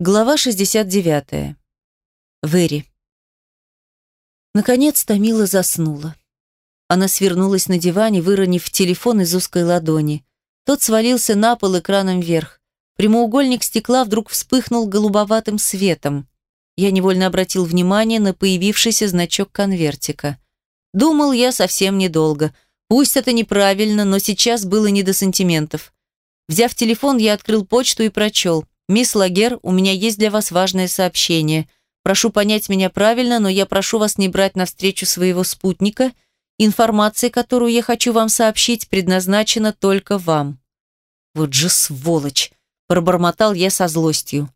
Глава 69. Вэри. Наконец Томила заснула. Она свернулась на диване, выронив телефон из узкой ладони. Тот свалился на пол экраном вверх. Прямоугольник стекла вдруг вспыхнул голубоватым светом. Я невольно обратил внимание на появившийся значок конвертика. Думал я совсем недолго. Пусть это неправильно, но сейчас было не до сантиментов. Взяв телефон, я открыл почту и прочел – «Мисс Лагер, у меня есть для вас важное сообщение. Прошу понять меня правильно, но я прошу вас не брать навстречу своего спутника. Информация, которую я хочу вам сообщить, предназначена только вам». «Вот же сволочь!» – пробормотал я со злостью.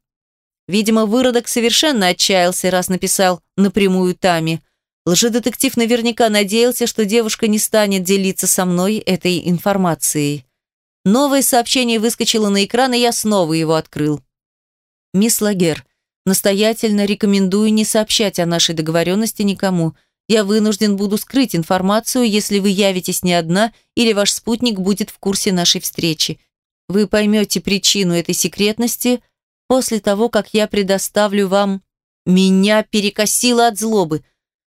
Видимо, выродок совершенно отчаялся, раз написал напрямую Тами. Лжедетектив наверняка надеялся, что девушка не станет делиться со мной этой информацией. Новое сообщение выскочило на экран, и я снова его открыл. «Мисс Лагер, настоятельно рекомендую не сообщать о нашей договоренности никому. Я вынужден буду скрыть информацию, если вы явитесь не одна или ваш спутник будет в курсе нашей встречи. Вы поймете причину этой секретности после того, как я предоставлю вам...» Меня перекосило от злобы.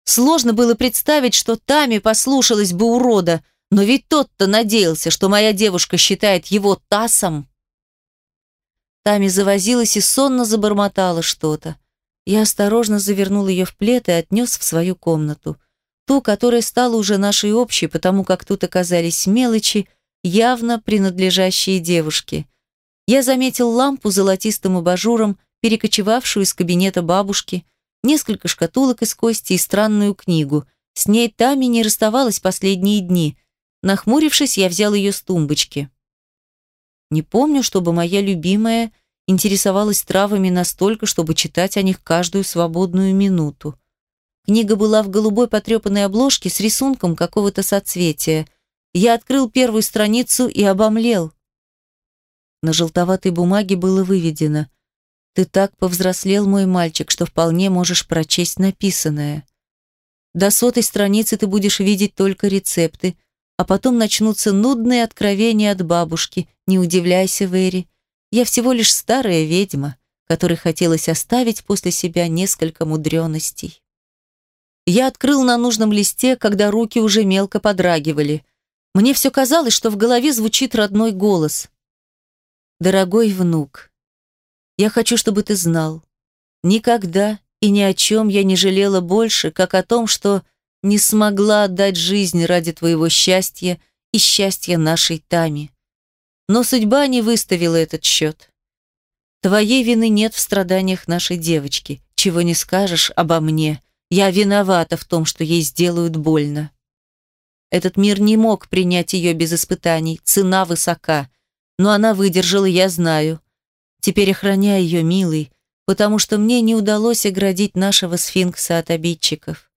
Сложно было представить, что Тами послушалась бы урода – но ведь тот-то надеялся, что моя девушка считает его тасом. Тами завозилась и сонно забормотала что-то. Я осторожно завернул ее в плед и отнес в свою комнату. Ту, которая стала уже нашей общей, потому как тут оказались мелочи, явно принадлежащие девушке. Я заметил лампу золотистым абажуром, перекочевавшую из кабинета бабушки, несколько шкатулок из кости и странную книгу. С ней Тами не расставалась последние дни. Нахмурившись, я взял ее с тумбочки. Не помню, чтобы моя любимая интересовалась травами настолько, чтобы читать о них каждую свободную минуту. Книга была в голубой потрепанной обложке с рисунком какого-то соцветия. Я открыл первую страницу и обомлел. На желтоватой бумаге было выведено «Ты так повзрослел, мой мальчик, что вполне можешь прочесть написанное. До сотой страницы ты будешь видеть только рецепты, а потом начнутся нудные откровения от бабушки. Не удивляйся, Вэри. Я всего лишь старая ведьма, которой хотелось оставить после себя несколько мудреностей. Я открыл на нужном листе, когда руки уже мелко подрагивали. Мне все казалось, что в голове звучит родной голос. «Дорогой внук, я хочу, чтобы ты знал. Никогда и ни о чем я не жалела больше, как о том, что не смогла отдать жизнь ради твоего счастья и счастья нашей Тами. Но судьба не выставила этот счет. Твоей вины нет в страданиях нашей девочки, чего не скажешь обо мне. Я виновата в том, что ей сделают больно. Этот мир не мог принять ее без испытаний, цена высока, но она выдержала, я знаю. Теперь охраняй ее, милый, потому что мне не удалось оградить нашего сфинкса от обидчиков.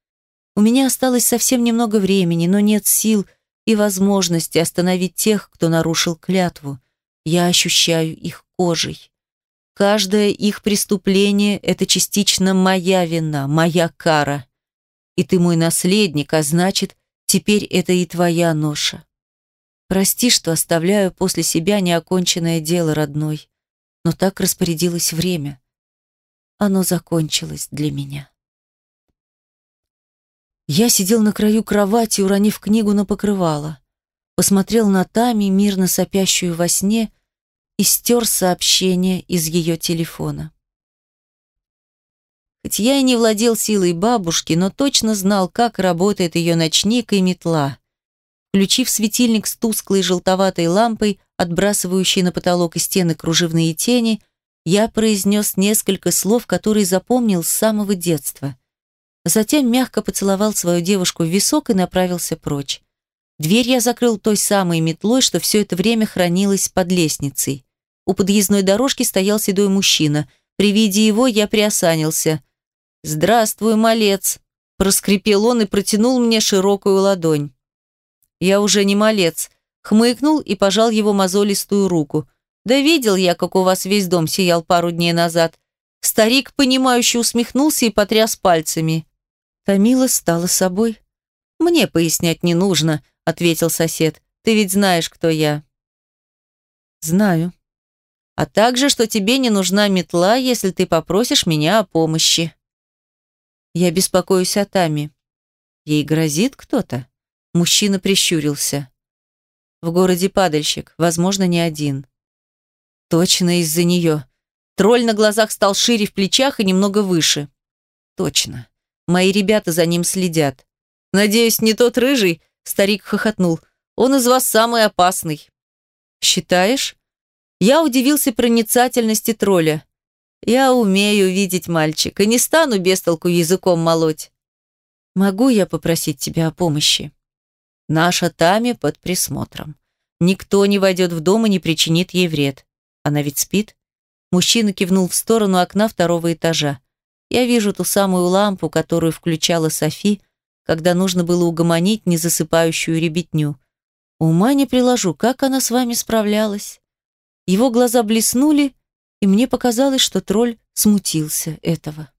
У меня осталось совсем немного времени, но нет сил и возможности остановить тех, кто нарушил клятву. Я ощущаю их кожей. Каждое их преступление – это частично моя вина, моя кара. И ты мой наследник, а значит, теперь это и твоя ноша. Прости, что оставляю после себя неоконченное дело, родной. Но так распорядилось время. Оно закончилось для меня. Я сидел на краю кровати, уронив книгу на покрывало. Посмотрел на Тами, мирно сопящую во сне, и стер сообщение из ее телефона. Хоть я и не владел силой бабушки, но точно знал, как работает ее ночник и метла. Включив светильник с тусклой желтоватой лампой, отбрасывающей на потолок и стены кружевные тени, я произнес несколько слов, которые запомнил с самого детства – Затем мягко поцеловал свою девушку в висок и направился прочь. Дверь я закрыл той самой метлой, что все это время хранилась под лестницей. У подъездной дорожки стоял седой мужчина. При виде его я приосанился. «Здравствуй, малец!» – проскрипел он и протянул мне широкую ладонь. Я уже не малец. Хмыкнул и пожал его мозолистую руку. «Да видел я, как у вас весь дом сиял пару дней назад». Старик, понимающе усмехнулся и потряс пальцами. Тамила стала собой. «Мне пояснять не нужно», — ответил сосед. «Ты ведь знаешь, кто я». «Знаю». А также, что тебе не нужна метла, если ты попросишь меня о помощи. Я беспокоюсь о Тами. Ей грозит кто-то? Мужчина прищурился. В городе падальщик, возможно, не один. Точно из-за нее. Тролль на глазах стал шире в плечах и немного выше. Точно. Мои ребята за ним следят. Надеюсь, не тот рыжий, старик хохотнул. Он из вас самый опасный. Считаешь? Я удивился проницательности тролля. Я умею видеть мальчик и не стану без толку языком молоть. Могу я попросить тебя о помощи? Наша Тами под присмотром. Никто не войдет в дом и не причинит ей вред. Она ведь спит? Мужчина кивнул в сторону окна второго этажа. Я вижу ту самую лампу, которую включала Софи, когда нужно было угомонить незасыпающую ребятню. Ума не приложу, как она с вами справлялась. Его глаза блеснули, и мне показалось, что тролль смутился этого.